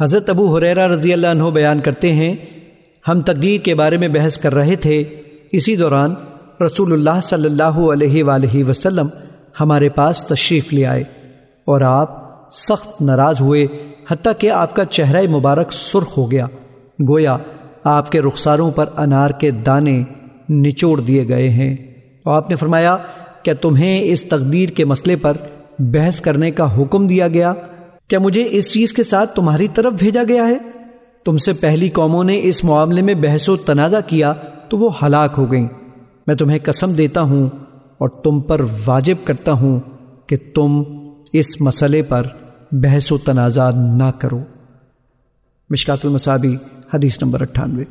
حضرت ابو حریرہ رضی اللہ عنہ بیان کرتے ہیں، ہم تقدیر کے بارے میں بحث کر رہے تھے، اسی دوران رسول اللہ صلی اللہ علیہ وآلہ وسلم ہمارے پاس تشریف لے آئے اور آپ سخت ناراض ہوئے حتیٰ کہ آپ کا چہرہ مبارک سرخ ہو گیا۔ گویا آپ کے رخساروں پر انار کے دانے نچوڑ دیے گئے ہیں۔ اور آپ نے فرمایا، کیا تمہیں اس تقدیر کے مسئلے پر بحث کرنے کا حکم دیا گیا؟ کیا مجھے اس چیز کے ساتھ تمہاری طرف بھیجا گیا ہے؟ تم سے پہلی قوموں نے اس معاملے میں بحث و تنازع کیا تو وہ ہلاک ہو گئیں۔ میں تمہیں قسم دیتا ہوں اور تم پر واجب کرتا ہوں کہ تم اس مسئلے پر بحث و تنازع نہ کرو۔ مشکات المصابی، حدیث نمبر اٹھانوے۔